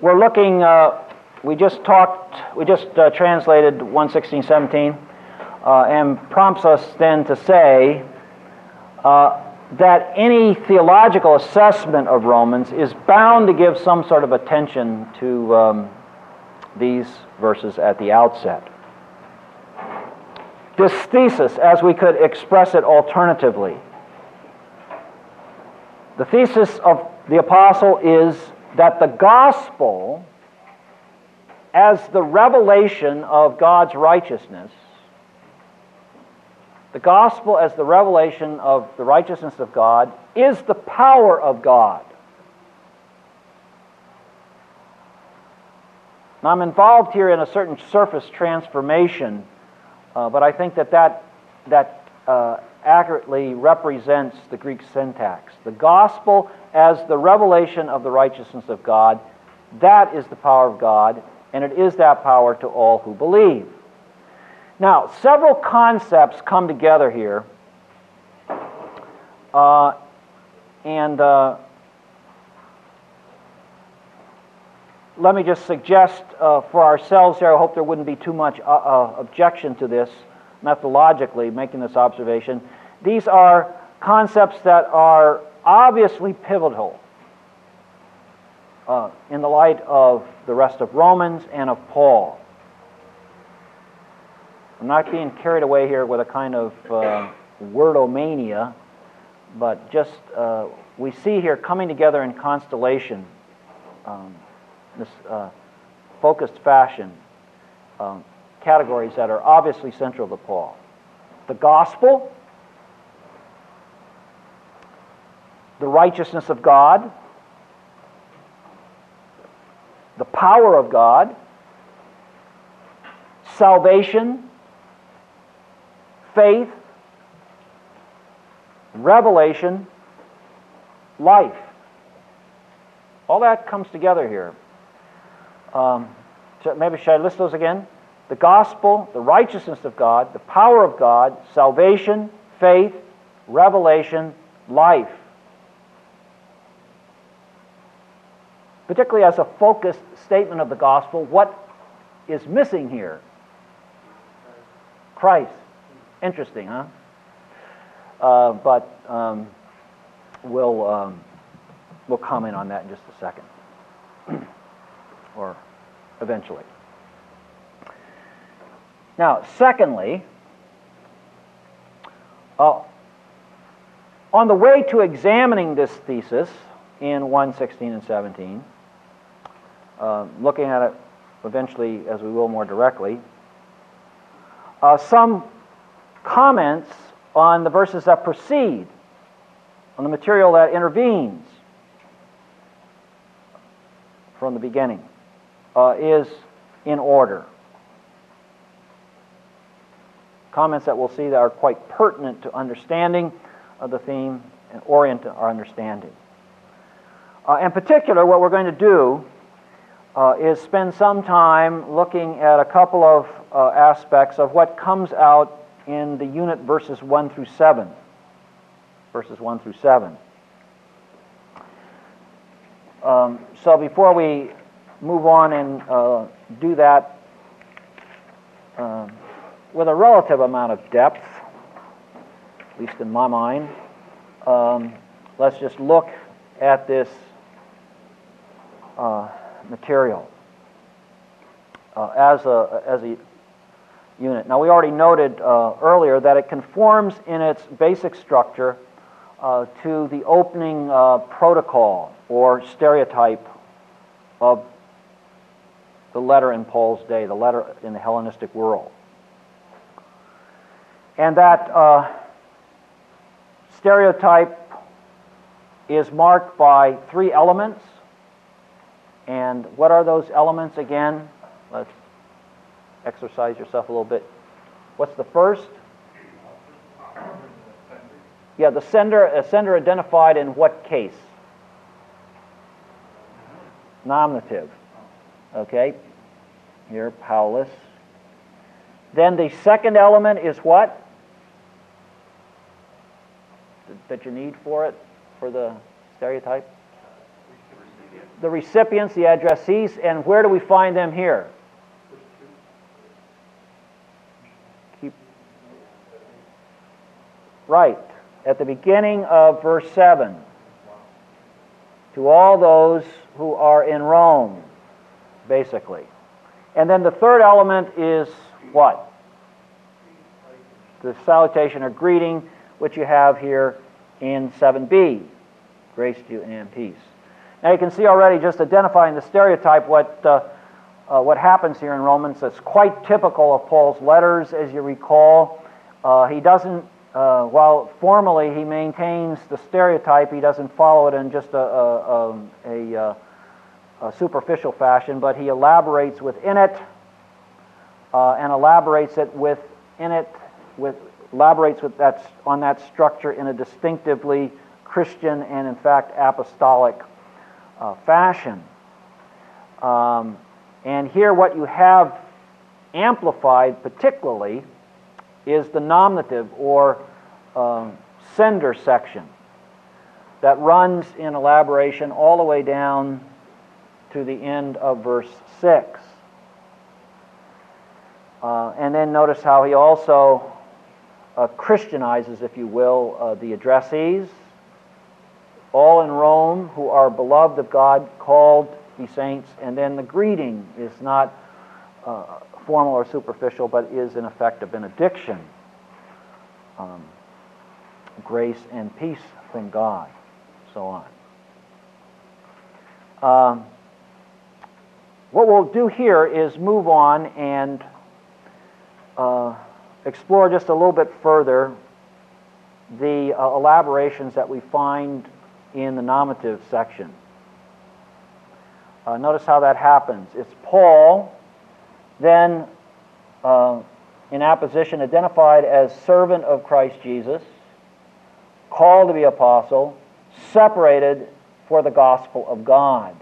We're looking, uh, we just talked, we just uh, translated 116.17 uh, and prompts us then to say uh, that any theological assessment of Romans is bound to give some sort of attention to um, these verses at the outset. This thesis, as we could express it alternatively, the thesis of the apostle is that the gospel, as the revelation of God's righteousness, the gospel as the revelation of the righteousness of God, is the power of God. Now, I'm involved here in a certain surface transformation, uh, but I think that that, that uh, accurately represents the Greek syntax. The gospel as the revelation of the righteousness of God, that is the power of God, and it is that power to all who believe. Now, several concepts come together here, uh, and uh, let me just suggest uh, for ourselves here, I hope there wouldn't be too much uh, uh, objection to this methodologically, making this observation. These are concepts that are obviously pivotal uh, in the light of the rest of Romans and of Paul. I'm not being carried away here with a kind of uh, wordomania, but just uh, we see here coming together in constellation, um, this uh, focused fashion, um, categories that are obviously central to Paul. The gospel, the righteousness of God, the power of God, salvation, faith, revelation, life. All that comes together here. Um, so maybe should I list those again? The gospel, the righteousness of God, the power of God, salvation, faith, revelation, life. Particularly as a focused statement of the gospel, what is missing here? Christ. Interesting, huh? Uh, but um, we'll, um, we'll comment on that in just a second, or eventually. Now, secondly, uh, on the way to examining this thesis in 116 and 17, uh, looking at it eventually as we will more directly. Uh, some comments on the verses that precede, on the material that intervenes from the beginning, uh, is in order. Comments that we'll see that are quite pertinent to understanding of the theme and orient our understanding. Uh, in particular, what we're going to do uh, is spend some time looking at a couple of uh, aspects of what comes out in the unit verses 1 through 7. Verses 1 through 7. Um, so before we move on and uh, do that um, with a relative amount of depth, at least in my mind, um, let's just look at this uh, material uh, as, a, as a unit. Now, we already noted uh, earlier that it conforms in its basic structure uh, to the opening uh, protocol or stereotype of the letter in Paul's day, the letter in the Hellenistic world. And that uh, stereotype is marked by three elements. And what are those elements again? Let's exercise yourself a little bit. What's the first? Yeah, the sender, a sender identified in what case? Nominative. Okay? Here, Paulus. Then the second element is what? That you need for it, for the stereotype? The recipients, the addressees, and where do we find them here? Keep right at the beginning of verse 7 to all those who are in Rome, basically. And then the third element is what? The salutation or greeting, which you have here in 7b. Grace to you and peace. Now you can see already, just identifying the stereotype, what, uh, uh, what happens here in Romans. It's quite typical of Paul's letters, as you recall. Uh, he doesn't, uh, while formally he maintains the stereotype, he doesn't follow it in just a, a, a, a, uh, a superficial fashion, but he elaborates within it uh, and elaborates it within it, with, elaborates with that, on that structure in a distinctively Christian and, in fact, apostolic uh, fashion. Um, and here, what you have amplified particularly is the nominative or uh, sender section that runs in elaboration all the way down to the end of verse 6. Uh, and then notice how he also uh, Christianizes, if you will, uh, the addressees all in Rome who are beloved of God, called be saints, and then the greeting is not uh, formal or superficial, but is in effect a benediction. Um, grace and peace from God, so on. Um, what we'll do here is move on and uh, explore just a little bit further the uh, elaborations that we find in the nominative section. Uh, notice how that happens. It's Paul, then uh, in apposition, identified as servant of Christ Jesus, called to be apostle, separated for the gospel of God.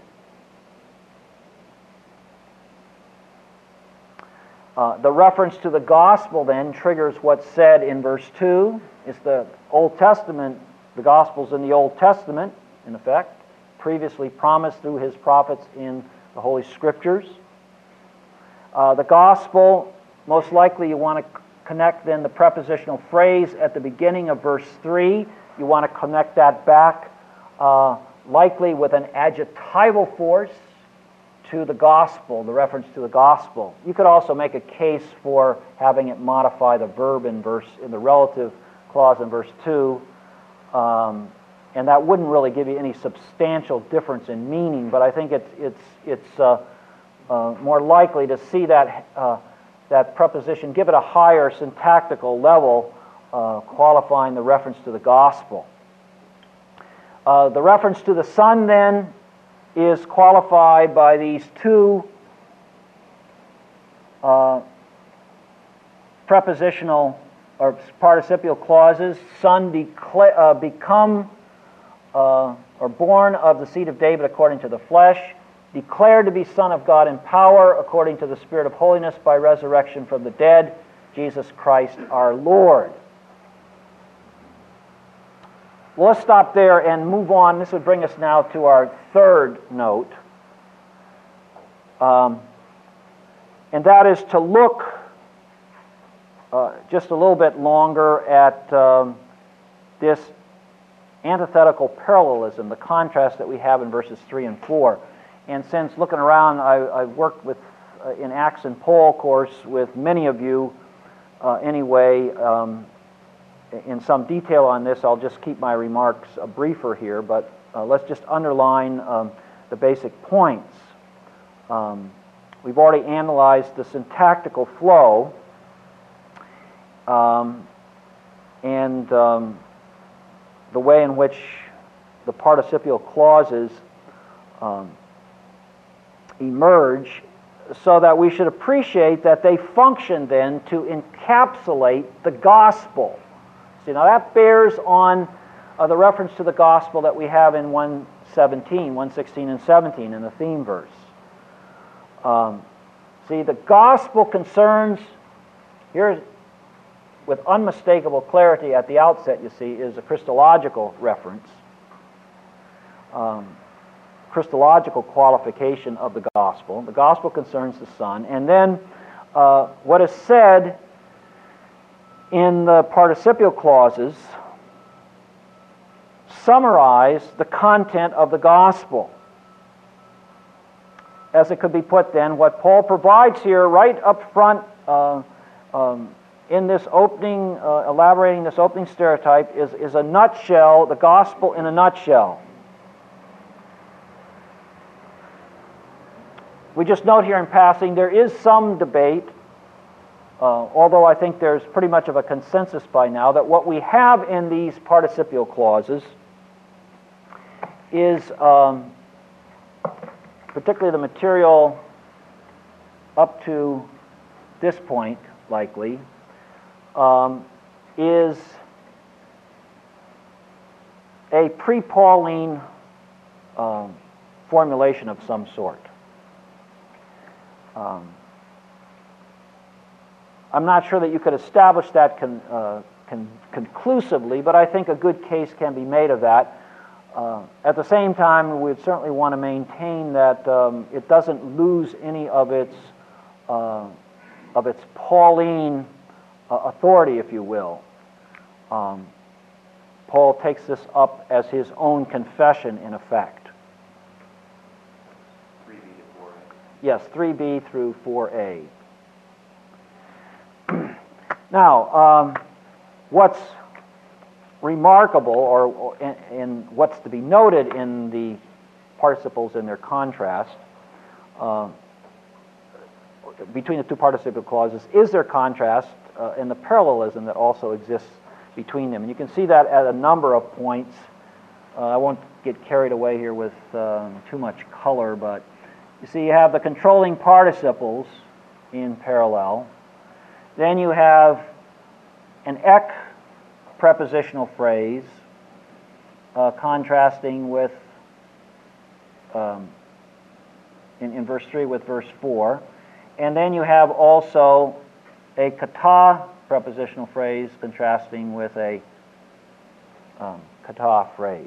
Uh, the reference to the gospel then triggers what's said in verse 2. It's the Old Testament the Gospels in the Old Testament, in effect, previously promised through his prophets in the Holy Scriptures. Uh, the Gospel, most likely you want to connect then the prepositional phrase at the beginning of verse 3. You want to connect that back, uh, likely with an adjectival force to the gospel, the reference to the gospel. You could also make a case for having it modify the verb in verse in the relative clause in verse 2 um, and that wouldn't really give you any substantial difference in meaning, but I think it's, it's, it's uh, uh, more likely to see that, uh, that preposition, give it a higher syntactical level, uh, qualifying the reference to the gospel. Uh, the reference to the Son, then, is qualified by these two uh, prepositional or participial clauses, son decla- uh, become uh, or born of the seed of David according to the flesh, declared to be Son of God in power according to the Spirit of holiness by resurrection from the dead, Jesus Christ our Lord. Well, let's stop there and move on. This would bring us now to our third note. Um, and that is to look uh, just a little bit longer at um, this antithetical parallelism, the contrast that we have in verses 3 and 4. And since looking around, I, have worked with uh, in Acts and Paul course with many of you uh, anyway. Um, in some detail on this, I'll just keep my remarks uh, briefer here, but uh, let's just underline um, the basic points. Um, we've already analyzed the syntactical flow um, and um, the way in which the participial clauses um, emerge so that we should appreciate that they function then to encapsulate the gospel. See, now that bears on uh, the reference to the gospel that we have in 117, 116, and 17 in the theme verse. Um, see, the gospel concerns, here with unmistakable clarity at the outset, you see, is a Christological reference. Um, Christological qualification of the gospel. The gospel concerns the Son. And then uh, what is said in the participial clauses summarize the content of the gospel. As it could be put then, what Paul provides here right up front uh, um, in this opening, uh, elaborating this opening stereotype, is, is a nutshell, the gospel in a nutshell. We just note here in passing there is some debate, uh, although I think there's pretty much of a consensus by now, that what we have in these participial clauses is um, particularly the material up to this point, likely, um, is a pre Pauline um, formulation of some sort. Um, I'm not sure that you could establish that con, uh, con, conclusively, but I think a good case can be made of that. Uh, at the same time, we'd certainly want to maintain that um, it doesn't lose any of its uh, of its Pauline authority, if you will. Um, Paul takes this up as his own confession, in effect. Yes, 3b through 4a. now, um, what's remarkable, or, or in, in, what's to be noted in the participles and their contrast uh, between the two participial clauses, is their contrast uh, and the parallelism that also exists between them. And you can see that at a number of points. Uh, I won't get carried away here with um, too much color, but you see, you have the controlling participles in parallel. Then you have an ek prepositional phrase uh, contrasting with, um, in, in verse 3 with verse 4. And then you have also a kata prepositional phrase contrasting with a um, kata phrase.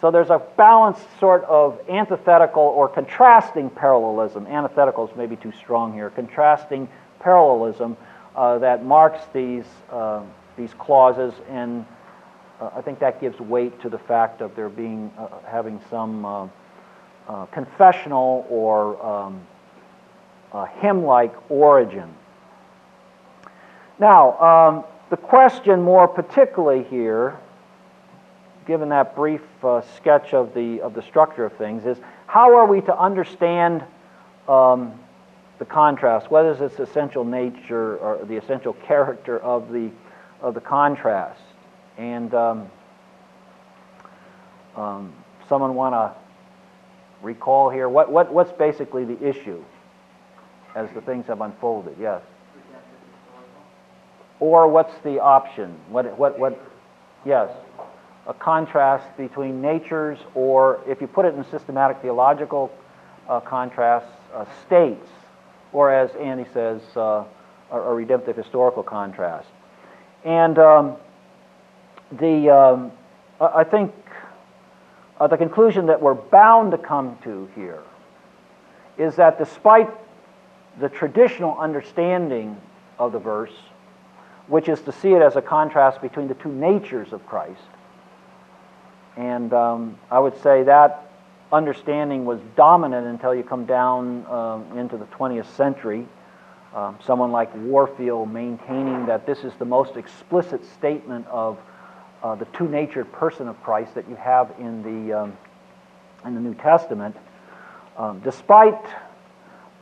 So there's a balanced sort of antithetical or contrasting parallelism. Antithetical is maybe too strong here. Contrasting parallelism uh, that marks these, uh, these clauses, and uh, I think that gives weight to the fact of there being uh, having some uh, uh, confessional or um, hymn-like origin. Now, um, the question more particularly here given that brief uh, sketch of the, of the structure of things, is how are we to understand um, the contrast? What is its essential nature or the essential character of the, of the contrast? And um, um, someone want to recall here what, what, what's basically the issue as the things have unfolded? Yes. Or what's the option? What, what, what, yes a contrast between natures, or if you put it in systematic theological uh, contrasts, uh, states, or as Andy says, uh, a, redemptive historical contrast. And um, the, um, I think uh, the conclusion that we're bound to come to here is that despite the traditional understanding of the verse, which is to see it as a contrast between the two natures of Christ, and um, I would say that understanding was dominant until you come down um, into the 20th century. Um, someone like Warfield maintaining that this is the most explicit statement of uh, the two-natured person of Christ that you have in the um, in the New Testament, um, despite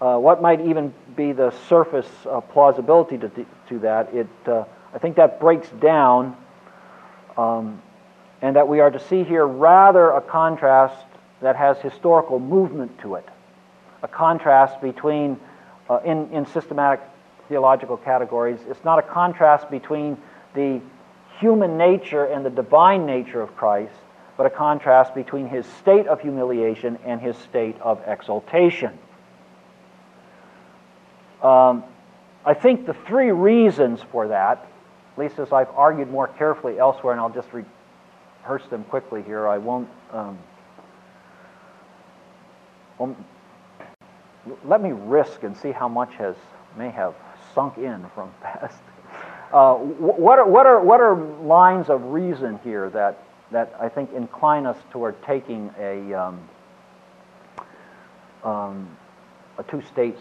uh, what might even be the surface uh, plausibility to, to that, it uh, I think that breaks down um, and that we are to see here rather a contrast that has historical movement to it, a contrast between, uh, in, in systematic theological categories, it's not a contrast between the human nature and the divine nature of Christ, but a contrast between his state of humiliation and his state of exaltation. Um, I think the three reasons for that, at least as I've argued more carefully elsewhere, and I'll just rehearse them quickly here, I won't. Um, um, let me risk and see how much has may have sunk in from past. Uh, what, are, what, are, what are lines of reason here that, that I think incline us toward taking a, um, um, a two states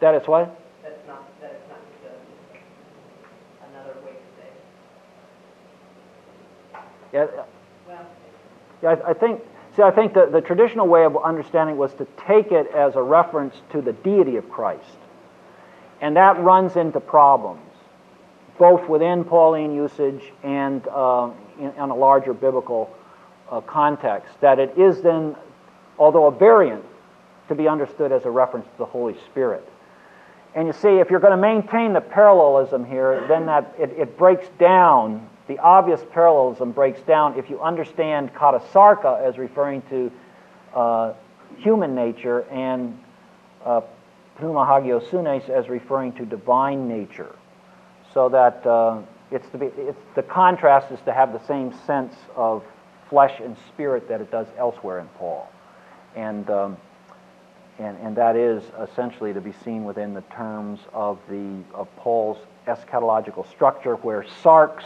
That is what? That's not that it's not just another way to say. It. Yeah. Well. Yeah, I, I think. See, I think the, the traditional way of understanding was to take it as a reference to the deity of Christ. And that runs into problems, both within Pauline usage and uh, in, in, a larger biblical uh, context. That it is then, although a variant, to be understood as a reference to the Holy Spirit. And you see, if you're going to maintain the parallelism here, then that it, it breaks down the obvious parallelism breaks down if you understand katasarka as referring to uh, human nature and uh, pneumahagiosunes as referring to divine nature. So that uh, it's be, it's, the contrast is to have the same sense of flesh and spirit that it does elsewhere in Paul. And, um, and, and that is essentially to be seen within the terms of, the, of Paul's eschatological structure, where sarx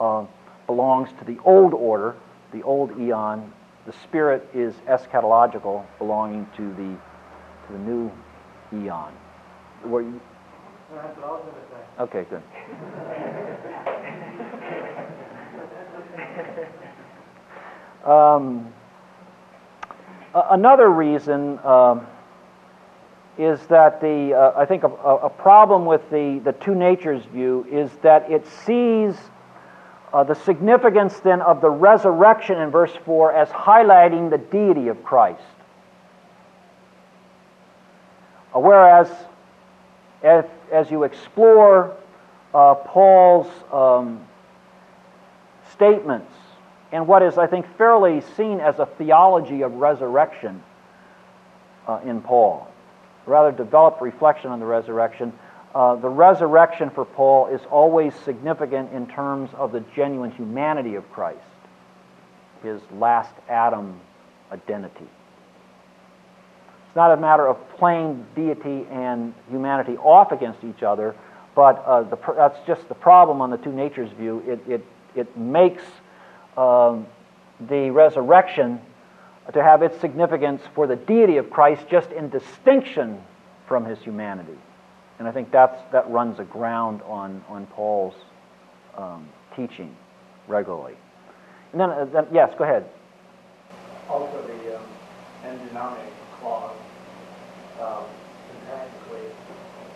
uh, belongs to the old order, the old eon. The spirit is eschatological, belonging to the to the new eon. You? Okay, good. um, another reason um, is that the uh, I think a, a, problem with the the two natures view is that it sees uh, the significance then of the resurrection in verse 4 as highlighting the deity of Christ. Uh, whereas, as, as you explore uh, Paul's um, statements and what is, I think, fairly seen as a theology of resurrection uh, in Paul, rather developed reflection on the resurrection, uh, the resurrection for Paul is always significant in terms of the genuine humanity of Christ, his last Adam identity. It's not a matter of playing deity and humanity off against each other, but uh, the, that's just the problem on the two natures view. It, it, it makes the resurrection to have its significance for the deity of Christ just in distinction from his humanity. And I think that's, that runs aground on, on Paul's um, teaching regularly. And then, uh, then, yes, go ahead. Also, the um, en dunamei clause, um, syntactically,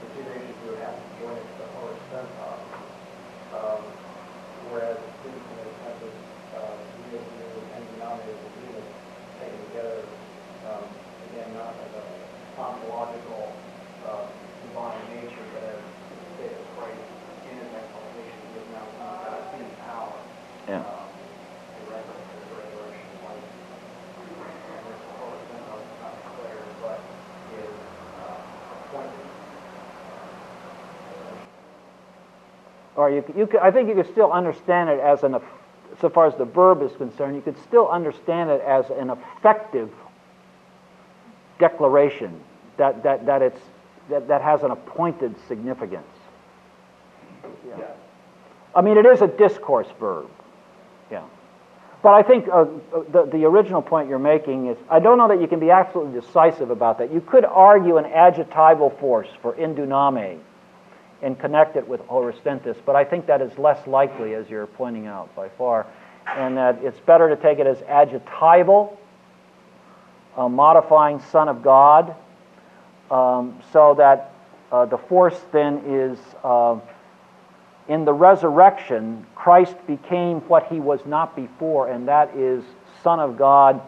the two nations would have to join to or extent of, um, whereas it seems to me that this uh, en dunamei is the taken together, um, again, not as a ontological uh, divine nature, but as state of Christ in his exaltation, he is now God in power. Yeah. Um, the reference to the resurrection life. And this whole sense of not declared, but is uh, appointed. Or you, you could, I think you could still understand it as an, so far as the verb is concerned, you could still understand it as an effective declaration that, that, that it's that, that has an appointed significance. Yeah. I mean, it is a discourse verb. Yeah. But I think uh, the, the original point you're making is I don't know that you can be absolutely decisive about that. You could argue an adjectival force for induname and connect it with horisthentos, but I think that is less likely, as you're pointing out by far, and that it's better to take it as adjectival, uh, modifying Son of God, um, so that uh, the force then is uh, in the resurrection, Christ became what he was not before, and that is Son of God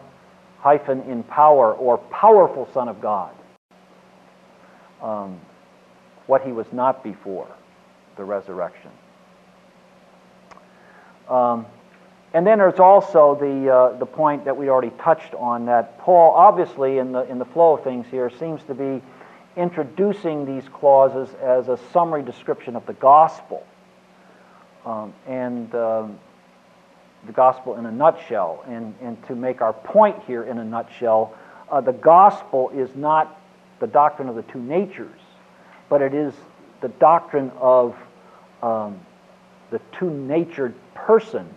hyphen in power, or powerful Son of God. Um, what he was not before the resurrection. Um, and then there's also the, uh, the point that we already touched on that Paul, obviously, in the, in the flow of things here, seems to be introducing these clauses as a summary description of the gospel. Um, and um, the gospel in a nutshell. And, and to make our point here in a nutshell, uh, the gospel is not the doctrine of the two natures, but it is the doctrine of um, the two natured person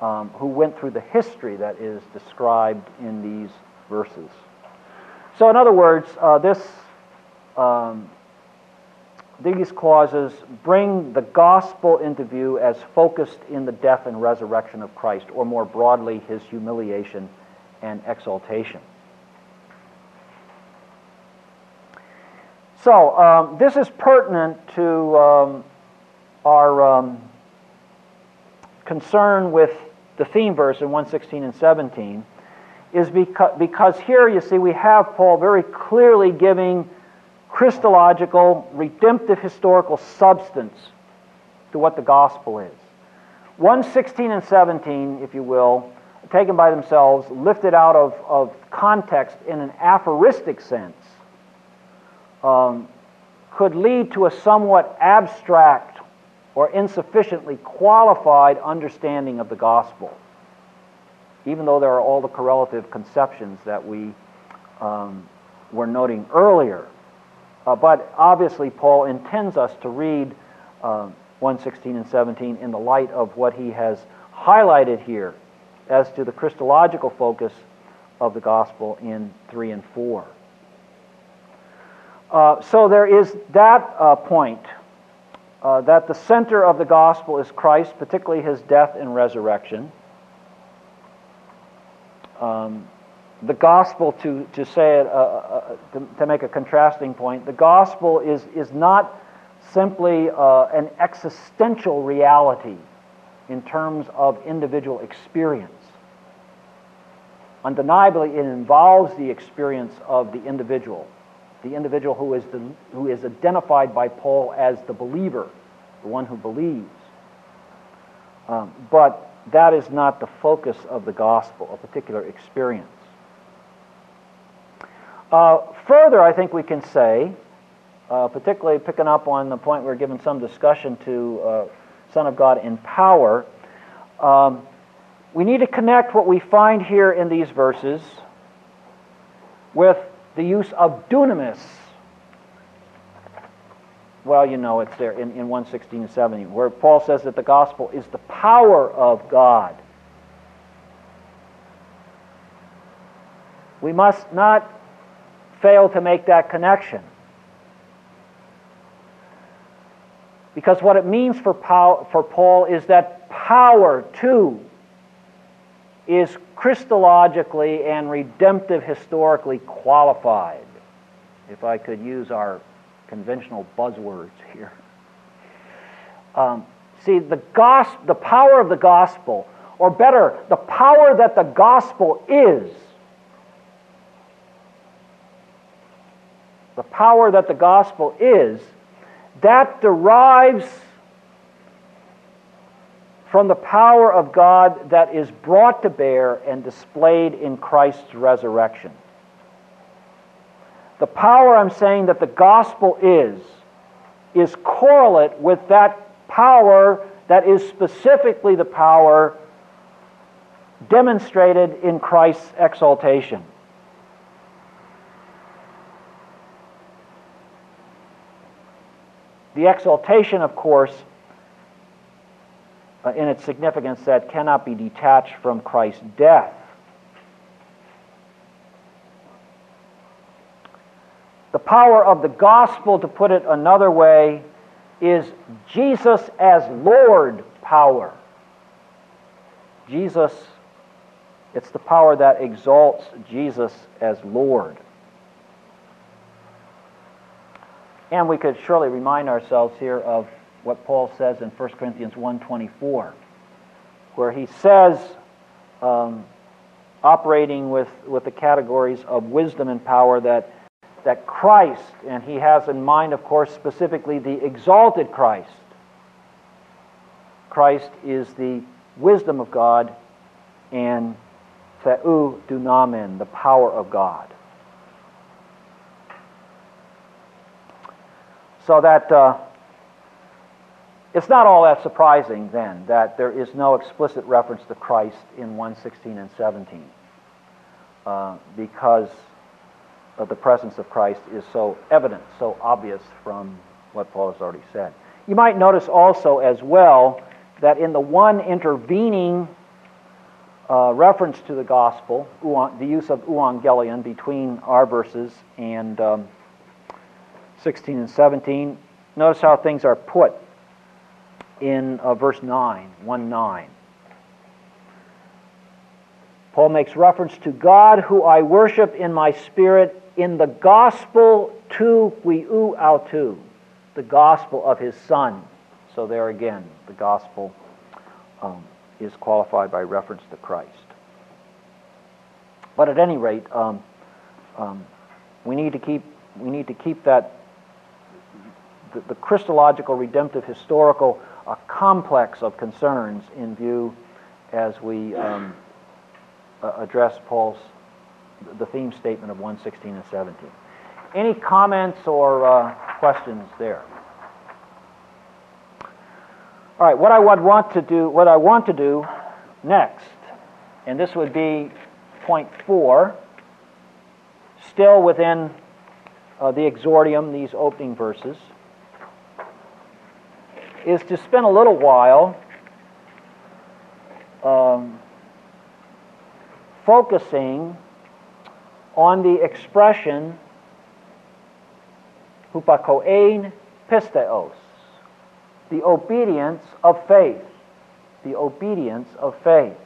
um, who went through the history that is described in these verses. So, in other words, uh, this, um, these clauses bring the gospel into view as focused in the death and resurrection of Christ, or more broadly, his humiliation and exaltation. So, um, this is pertinent to um, our um, concern with the theme verse in 116 and 17 is because, because here you see we have Paul very clearly giving Christological, redemptive historical substance to what the gospel is. 116 and 17, if you will, taken by themselves, lifted out of, of context in an aphoristic sense, um, could lead to a somewhat abstract or insufficiently qualified understanding of the gospel even though there are all the correlative conceptions that we um, were noting earlier. Uh, but obviously, Paul intends us to read uh, 116 and 17 in the light of what he has highlighted here as to the Christological focus of the gospel in 3 and 4. Uh, so there is that uh, point uh, that the center of the gospel is Christ, particularly his death and resurrection um, the gospel, to, to say it, uh, uh, uh, to, to, make a contrasting point, the gospel is, is not simply uh, an existential reality in terms of individual experience. Undeniably, it involves the experience of the individual, the individual who is, the, who is identified by Paul as the believer, the one who believes. Um, but that is not the focus of the gospel, a particular experience. Uh, further, I think we can say, uh, particularly picking up on the point we're giving some discussion to uh, Son of God in power, um, we need to connect what we find here in these verses with the use of dunamis well, you know, it's there in, in 116 and 17, where Paul says that the gospel is the power of God. We must not fail to make that connection. Because what it means for, Paul, for Paul is that power, too, is Christologically and redemptive historically qualified. If I could use our conventional buzzwords here. Um, see, the, gospel, the power of the gospel, or better, the power that the gospel is, the power that the gospel is, that derives from the power of God that is brought to bear and displayed in Christ's resurrection. The power I'm saying that the gospel is, is correlate with that power that is specifically the power demonstrated in Christ's exaltation. The exaltation, of course, Uh, in its significance that cannot be detached from Christ's death. The power of the gospel, to put it another way, is Jesus as Lord power. Jesus, it's the power that exalts Jesus as Lord. And we could surely remind ourselves here of what Paul says in 1 Corinthians 1.24, where he says, um, operating with, with the categories of wisdom and power, that, that Christ, and he has in mind, of course, specifically the exalted Christ, Christ is the wisdom of God and theou dunamin, the power of God. So that uh, it's not all that surprising then that there is no explicit reference to Christ in 116 and 17 uh, because the presence of Christ is so evident, so obvious from what Paul has already said. You might notice also as well that in the one intervening uh, reference to the gospel, the use of euangelion between our verses and um, 16 and 17, notice how things are put in uh, verse 9, 1 9. Paul makes reference to God who I worship in my spirit in the gospel tou huiou autou, the gospel of his Son. So there again, the gospel um, is qualified by reference to Christ. But at any rate, um, um, we need to keep we need to keep that the, the Christological, redemptive, historical uh, complex of concerns in view as we um, address Paul's the theme statement of 116 and 17. Any comments or uh, questions there? All right, what I would want to do, what I want to do next, and this would be point four, still within uh, the exordium, these opening verses, is to spend a little while um, focusing on the expression hupakoen pisteos, the obedience of faith. The obedience of faith.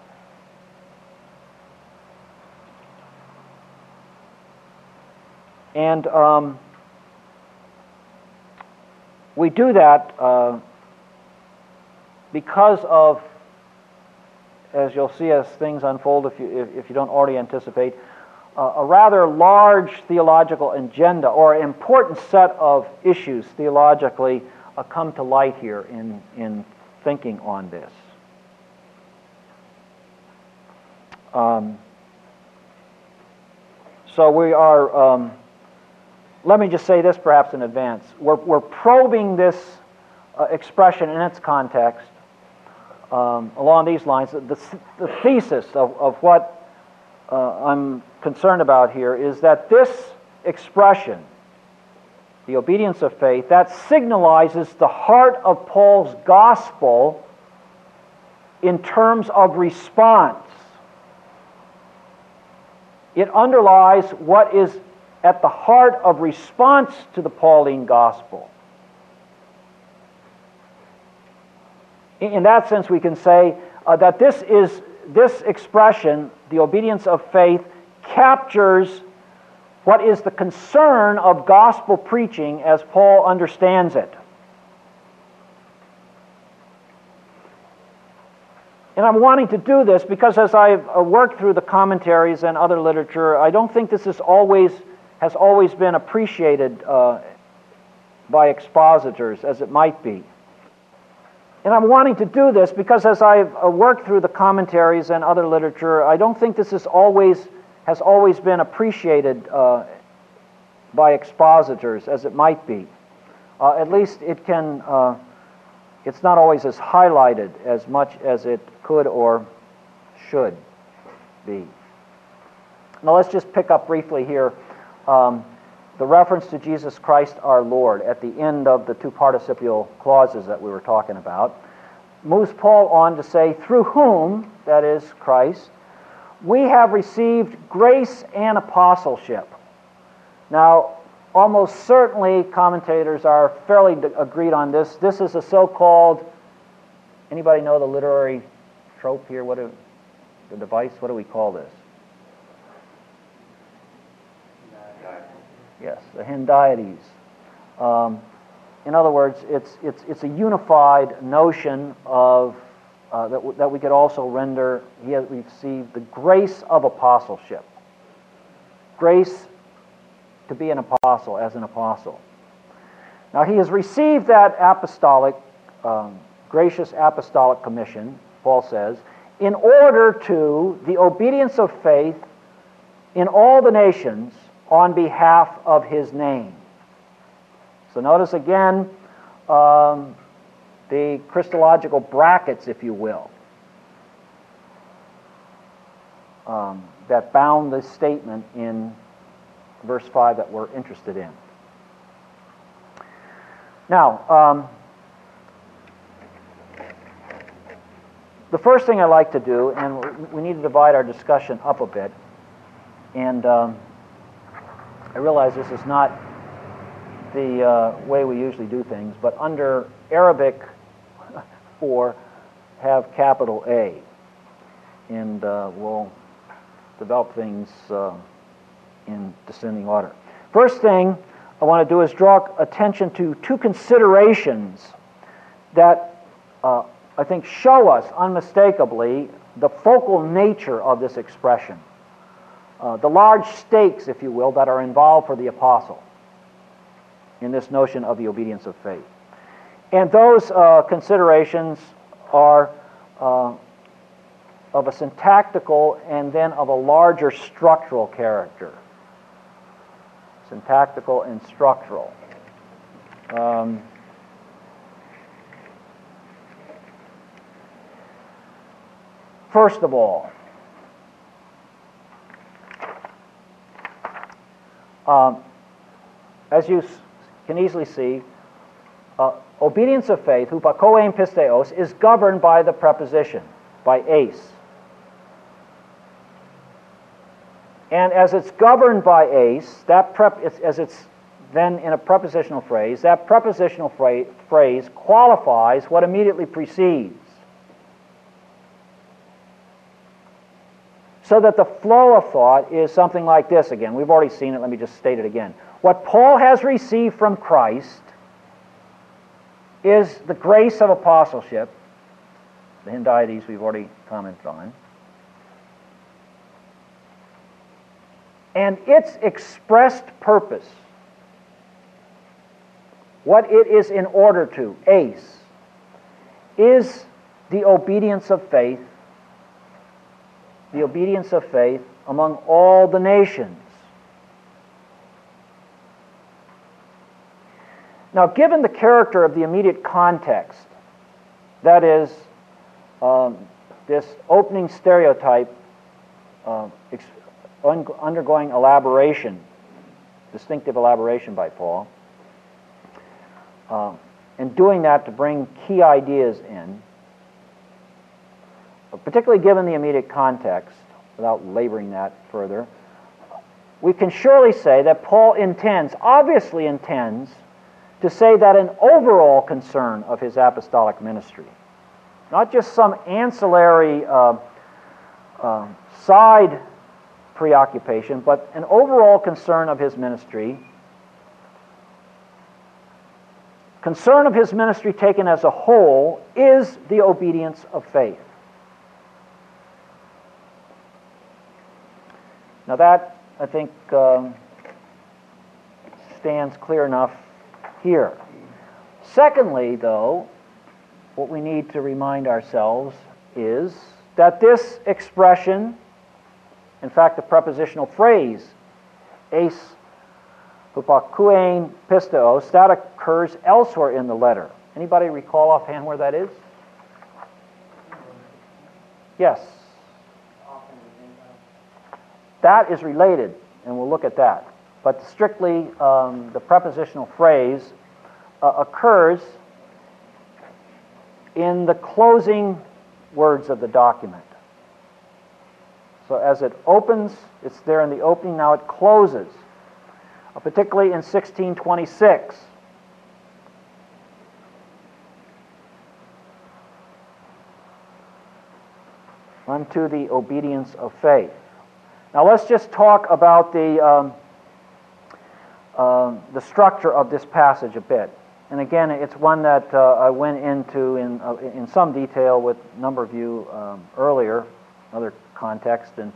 And um, we do that uh, because of, as you'll see as things unfold, if you, if, you don't already anticipate, uh, a rather large theological agenda or important set of issues theologically uh, come to light here in, in thinking on this. Um, so we are, um, let me just say this perhaps in advance. We're, we're probing this uh, expression in its context um, along these lines. The, the thesis of, of what uh, I'm concerned about here is that this expression, the obedience of faith, that signalizes the heart of Paul's gospel in terms of response. It underlies what is at the heart of response to the Pauline gospel. In that sense, we can say uh, that this is this expression, the obedience of faith, captures what is the concern of gospel preaching as Paul understands it. And I'm wanting to do this because as I've uh, worked through the commentaries and other literature, I don't think this is always, has always been appreciated uh, by expositors as it might be. And I'm wanting to do this because as I've uh, worked through the commentaries and other literature, I don't think this is always, has always been appreciated uh, by expositors as it might be. Uh, at least it can, uh, it's not always as highlighted as much as it could or should be. Now let's just pick up briefly here um, the reference to Jesus Christ our Lord at the end of the two participial clauses that we were talking about. moves Paul on to say, through whom, that is Christ, we have received grace and apostleship. Now, almost certainly commentators are fairly agreed on this. This is a so-called, anybody know the literary trope here? What the device, what do we call this? Yes, the Hendiadys. Um, in other words, it's, it's, it's a unified notion of, uh, that, that we could also render, he has received the grace of apostleship. Grace to be an apostle, as an apostle. Now, he has received that apostolic, um, gracious apostolic commission, Paul says, in order to the obedience of faith in all the nations on behalf of his name. So notice again um, the Christological brackets, if you will, um, that bound this statement in verse 5 that we're interested in. Now, um, the first thing I like to do, and we need to divide our discussion up a bit, and um, I realize this is not the uh, way we usually do things, but under Arabic for have capital A. And uh, we'll develop things uh, in descending order. First thing I want to do is draw attention to two considerations that uh, I think show us unmistakably the focal nature of this expression. Uh, the large stakes, if you will, that are involved for the apostle in this notion of the obedience of faith. And those uh, considerations are uh, of a syntactical and then of a larger structural character. Syntactical and structural. Um, first of all, um, as you can easily see, uh, obedience of faith, hupakoen pisteos, is governed by the preposition, by eis. And as it's governed by eis, that prep, as it's then in a prepositional phrase, that prepositional phrase qualifies what immediately precedes. So that the flow of thought is something like this again. We've already seen it, let me just state it again. What Paul has received from Christ is the grace of apostleship, the Hendiadys we've already commented on, and its expressed purpose, what it is in order to, eis, is the obedience of faith, the obedience of faith among all the nations. Now, given the character of the immediate context, that is, um, this opening stereotype uh, un- undergoing elaboration, distinctive elaboration by Paul, uh, and doing that to bring key ideas in, particularly given the immediate context, without laboring that further, we can surely say that Paul intends, obviously intends, to say that an overall concern of his apostolic ministry, not just some ancillary uh, uh, side preoccupation, but an overall concern of his ministry, concern of his ministry taken as a whole, is the obedience of faith. Now, that, I think, um, stands clear enough here. Secondly, though, what we need to remind ourselves is that this expression, in fact, the prepositional phrase, eis hupakoen pisteos, that occurs elsewhere in the letter. Anybody recall offhand where that is? Yes. That is related, and we'll look at that. But strictly, um, the prepositional phrase uh, occurs in the closing words of the document. So as it opens, it's there in the opening, now it closes, uh, particularly in 1626. Unto the obedience of faith. Now let's just talk about the, um, uh, the structure of this passage a bit. And again, it's one that uh, I went into in, uh, in some detail with a number of you um, earlier, other context. And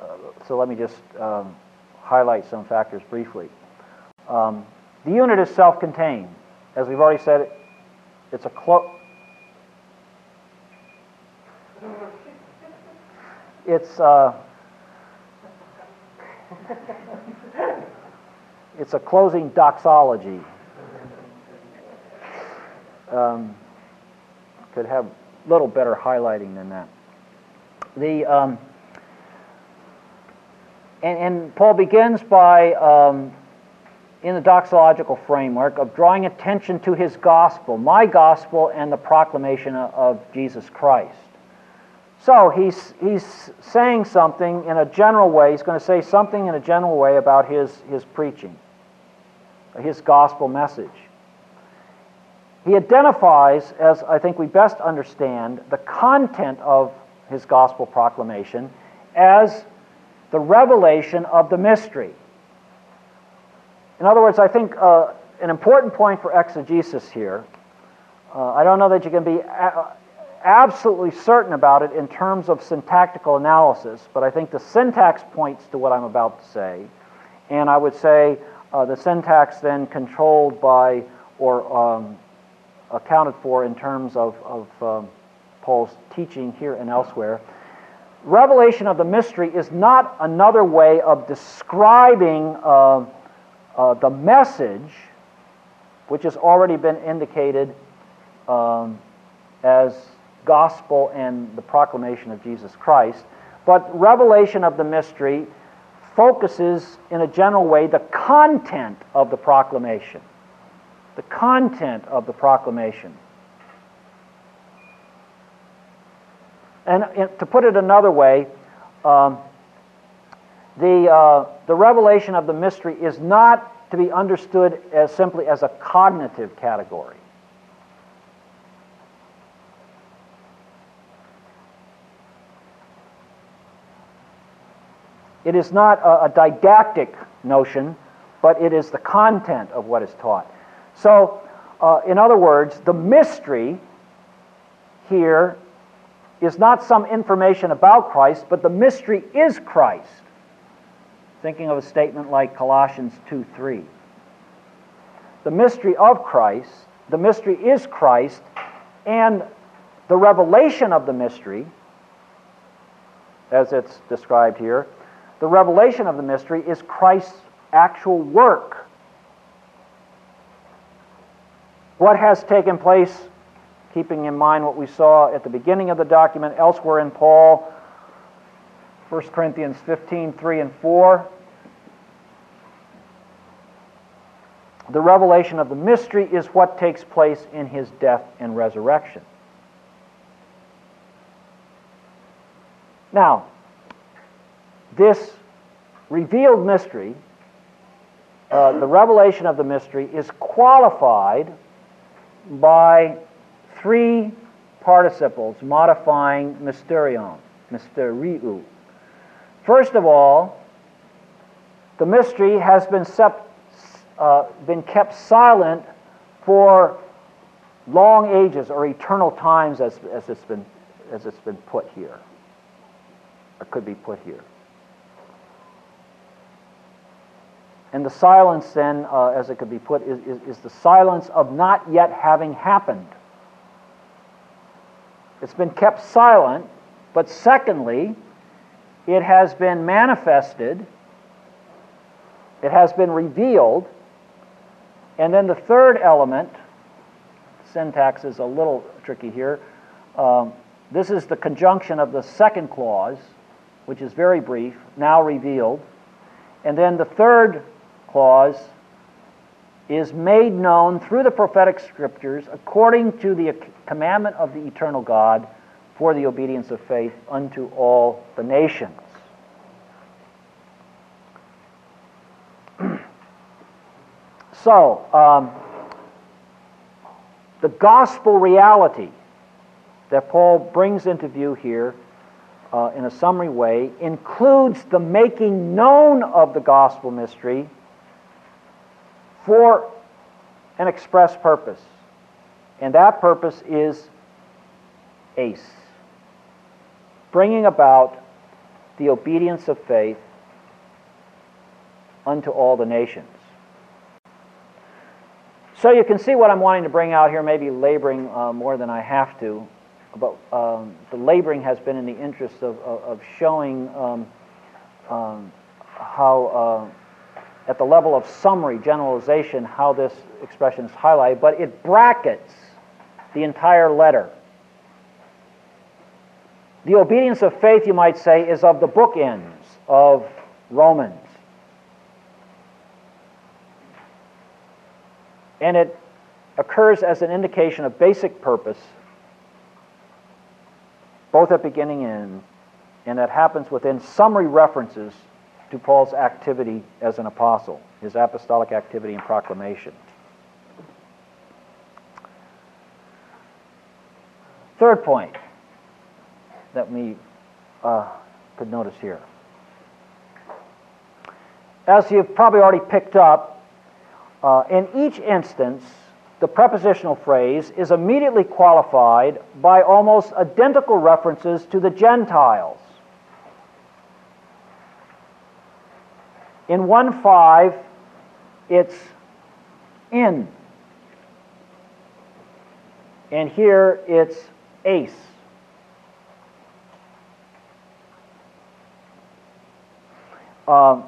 uh, so let me just um, highlight some factors briefly. Um, the unit is self-contained. As we've already said, it's a clo- it's uh, it's a closing doxology um, could have a little better highlighting than that. The um, and, and, Paul begins by um, in the doxological framework of drawing attention to his gospel, my gospel, and the proclamation of, of Jesus Christ. So he's, he's saying something in a general way. He's going to say something in a general way about his, his preaching, his gospel message. He identifies, as I think we best understand, the content of his gospel proclamation as the revelation of the mystery. In other words, I think uh, an important point for exegesis here, uh, I don't know that you can be a- absolutely certain about it in terms of syntactical analysis, but I think the syntax points to what I'm about to say. And I would say uh, the syntax then controlled by or um, accounted for in terms of, of um, Paul's teaching here and elsewhere. Revelation of the mystery is not another way of describing uh, uh, the message, which has already been indicated um, as gospel and the proclamation of Jesus Christ. But revelation of the mystery focuses in a general way the content of the proclamation the content of the proclamation. And to put it another way, um, the, uh, the revelation of the mystery is not to be understood as simply as a cognitive category. It is not a, a didactic notion, but it is the content of what is taught. So, uh, in other words, the mystery here is not some information about Christ, but the mystery is Christ. Thinking of a statement like Colossians 2 3. The mystery of Christ, the mystery is Christ, and the revelation of the mystery, as it's described here, the revelation of the mystery is Christ's actual work What has taken place, keeping in mind what we saw at the beginning of the document, elsewhere in Paul, 1 Corinthians 15, 3 and 4. The revelation of the mystery is what takes place in his death and resurrection. Now, this revealed mystery, uh, the revelation of the mystery, is qualified by three participles modifying mysterion, mysteriou. First of all, the mystery has been, sep- uh, been kept silent for long ages or eternal times as, as, it's been, as it's been put here, or could be put here. And the silence, then, uh, as it could be put, is, is, is the silence of not yet having happened. It's been kept silent, but secondly, it has been manifested, it has been revealed, and then the third element, syntax is a little tricky here. Um, this is the conjunction of the second clause, which is very brief, now revealed. And then the third clause is made known through the prophetic scriptures according to the commandment of the eternal God for the obedience of faith unto all the nations. so, um, the gospel reality that Paul brings into view here uh, in a summary way includes the making known of the gospel mystery for an express purpose. And that purpose is eis bringing about the obedience of faith unto all the nations. So you can see what I'm wanting to bring out here, maybe laboring uh, more than I have to. But um, the laboring has been in the interest of, of, of showing um, um, how, uh, at the level of summary, generalization, how this expression is highlighted. But it brackets the entire letter. The obedience of faith, you might say, is of the bookends of Romans. And it occurs as an indication of basic purpose, both at beginning and end, and that happens within summary references to Paul's activity as an apostle, his apostolic activity and proclamation. Third point that we uh, could notice here. As you've probably already picked up, uh, in each instance, the prepositional phrase is immediately qualified by almost identical references to the Gentiles. In 1 5, it's in. And here it's eis. Um,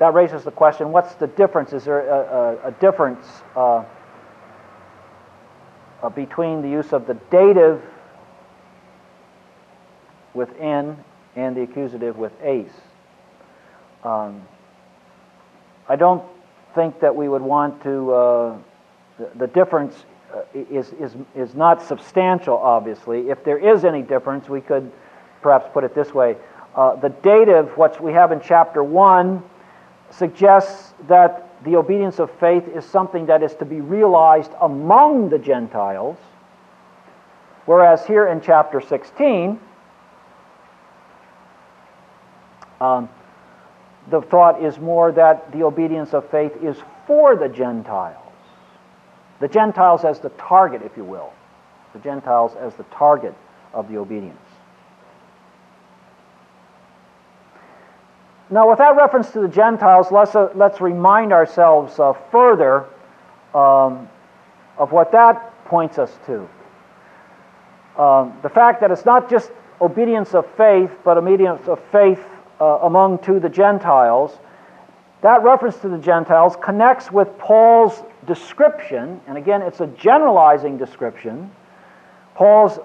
that raises the question what's the difference? Is there a, a, a difference uh, uh, between the use of the dative within and the accusative with eis? Um, I don't think that we would want to, uh, the, the, difference uh, is, is, is not substantial, obviously. If there is any difference, we could perhaps put it this way uh, the dative, what we have in chapter 1, suggests that the obedience of faith is something that is to be realized among the Gentiles, whereas here in chapter 16, um, the thought is more that the obedience of faith is for the Gentiles. The Gentiles as the target, if you will. The Gentiles as the target of the obedience. Now, with that reference to the Gentiles, let's, uh, let's remind ourselves uh, further um, of what that points us to. Um, the fact that it's not just obedience of faith, but obedience of faith uh, among to the Gentiles. That reference to the Gentiles connects with Paul's description, and again, it's a generalizing description. Paul's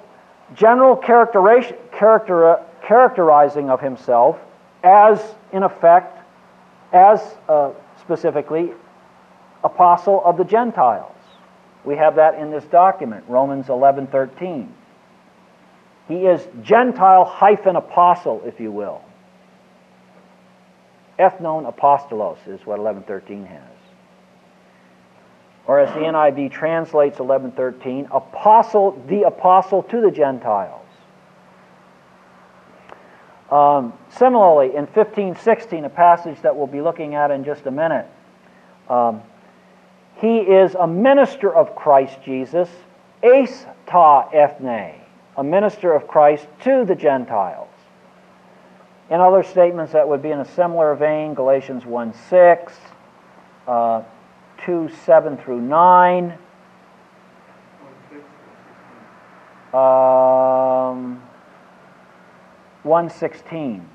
general character, characterizing of himself as, in effect, as uh, specifically, apostle of the Gentiles. We have that in this document, Romans 11 13. He is Gentile hyphen apostle, if you will. Ethnon apostolos is what 1113 has. Or as the NIV translates 1113, apostle, the apostle to the Gentiles. Um, similarly, in 1516, a passage that we'll be looking at in just a minute, um, he is a minister of Christ Jesus, eis ta ethne, a minister of Christ to the Gentiles. In other statements that would be in a similar vein, Galatians 1 6, uh, 2 7 through 9. Um, 116.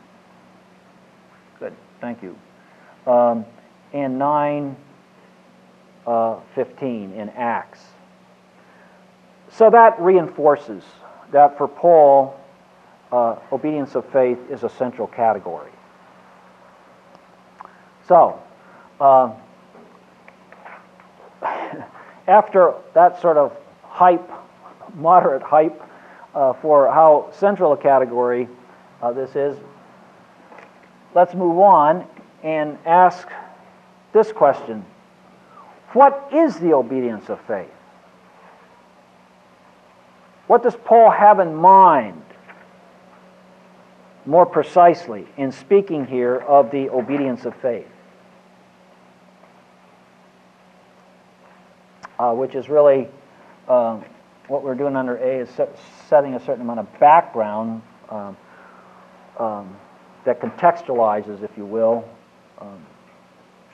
Good, thank you. Um, and 9, uh, 15 in Acts. So that reinforces that for Paul, uh, obedience of faith is a central category. So, uh, after that sort of hype, moderate hype, uh, for how central a category uh, this is, let's move on and ask this question What is the obedience of faith? What does Paul have in mind, more precisely, in speaking here of the obedience of faith? Uh, which is really uh, what we're doing under A is set, setting a certain amount of background um, um, that contextualizes, if you will, um,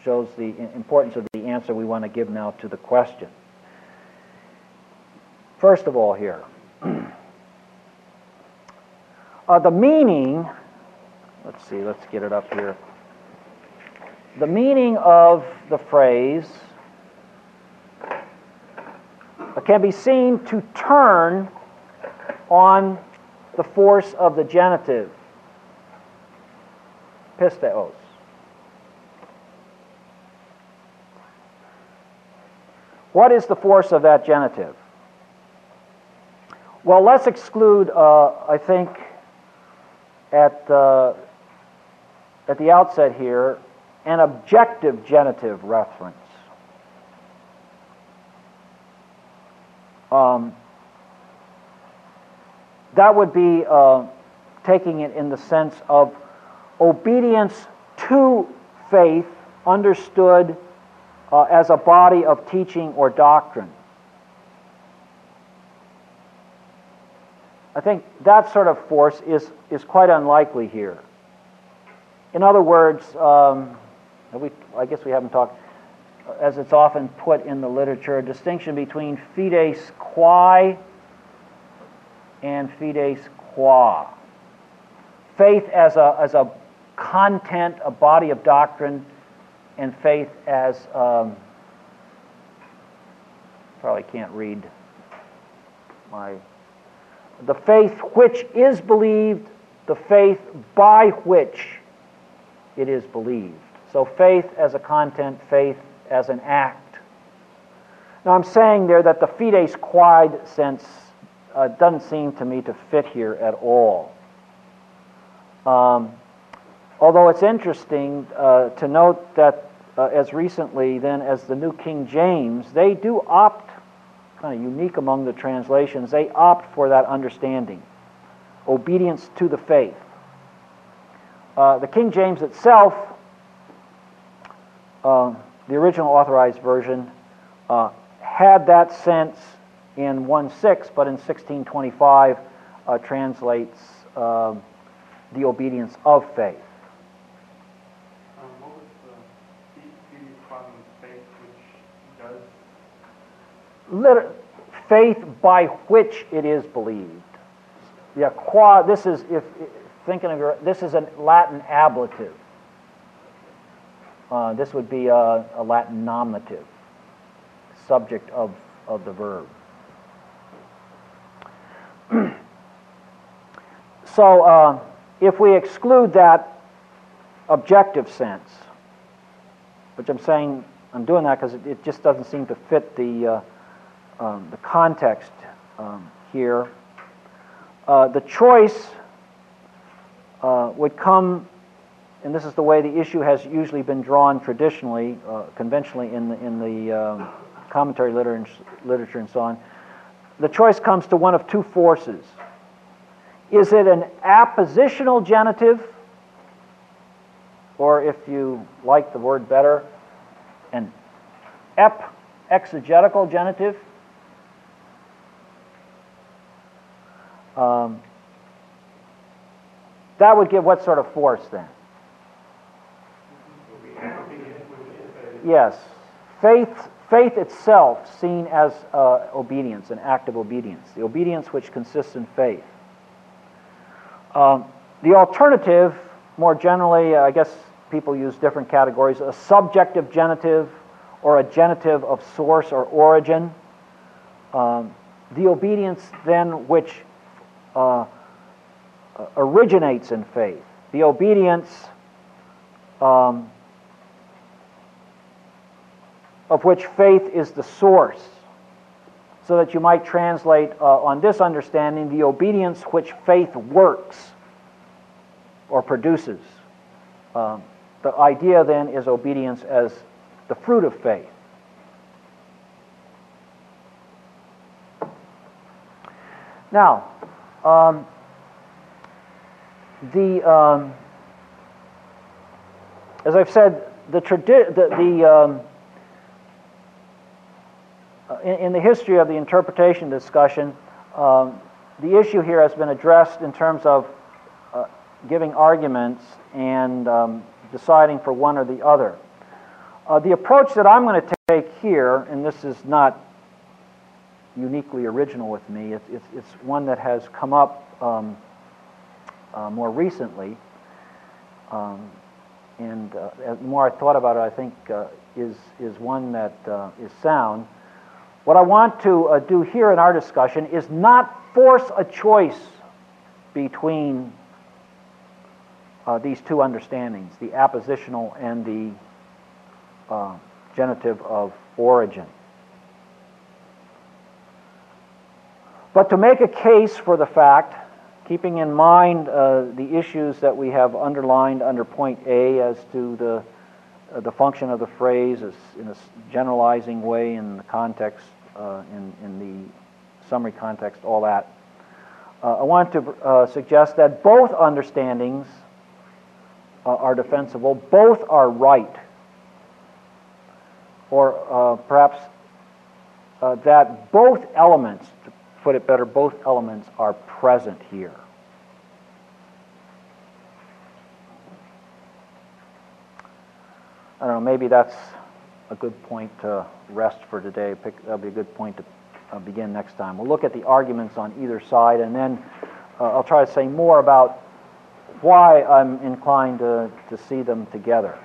shows the importance of the answer we want to give now to the question. First of all, here, uh, the meaning, let's see, let's get it up here. The meaning of the phrase can be seen to turn on the force of the genitive, pisteos. What is the force of that genitive? Well, let's exclude, uh, I think, at, uh, at the outset here, an objective genitive reference. Um, that would be uh, taking it in the sense of obedience to faith understood uh, as a body of teaching or doctrine. I think that sort of force is, is quite unlikely here. In other words, um, we, I guess we haven't talked, as it's often put in the literature, a distinction between fides quae and fides qua. Faith as a, as a content, a body of doctrine, and faith as um, probably can't read my the faith which is believed, the faith by which it is believed. So faith as a content, faith as an act. Now I'm saying there that the fides quae sense uh, doesn't seem to me to fit here at all. Um, although it's interesting uh, to note that uh, as recently then as the New King James, they do opt, kind of unique among the translations, they opt for that understanding obedience to the faith. Uh, the King James itself, uh, the original authorized version, uh, had that sense in 1.6, but in 1625 uh, translates um, the obedience of faith. Liter- faith by which it is believed. Yeah, qua, this is, if, thinking of your, this is a Latin ablative. Uh, this would be a, a, Latin nominative, subject of, of the verb. so uh, if we exclude that objective sense, which I'm saying I'm doing that because it, it, just doesn't seem to fit the, uh, um, the context um, here. Uh, the choice uh, would come, and this is the way the issue has usually been drawn traditionally, uh, conventionally in the, in the um, commentary literature, literature and so on. The choice comes to one of two forces. Is it an appositional genitive, or if you like the word better, an ep exegetical genitive? Um, that would give what sort of force then? Yes. Faith, faith itself seen as uh, obedience, an act of obedience, the obedience which consists in faith. Um, the alternative, more generally, I guess people use different categories a subjective genitive or a genitive of source or origin. Um, the obedience then which uh, originates in faith. The obedience um, of which faith is the source. so that you might translate uh, on this understanding the obedience which faith works or produces. Um, the idea then is obedience as the fruit of faith. Now, um, the um, as I've said, the, tradi- the, the um, uh, in, in, the history of the interpretation discussion, um, the issue here has been addressed in terms of uh, giving arguments and um, deciding for one or the other. Uh, the approach that I'm going to take here, and this is not uniquely original with me, it's, it's, it's one that has come up um, uh, more recently. Um, and uh, the more I thought about it, I think uh, is, is one that uh, is sound. What I want to uh, do here in our discussion is not force a choice between uh, these two understandings, the appositional and the genitive of origin. But to make a case for the fact keeping in mind uh, the issues that we have underlined under point A as to the, uh, the function of the phrase as, in a generalizing way in the context, uh, in, in the summary context, all that. Uh, I want to uh, suggest that both understandings uh, are defensible, both are right, or perhaps that both elements, put it better, both elements are present here. I don't know, maybe that's a good point to rest for today. Pick, that'll be a good point to uh, begin next time. We'll look at the arguments on either side, and then uh, I'll try to say more about why I'm inclined to, to see them together.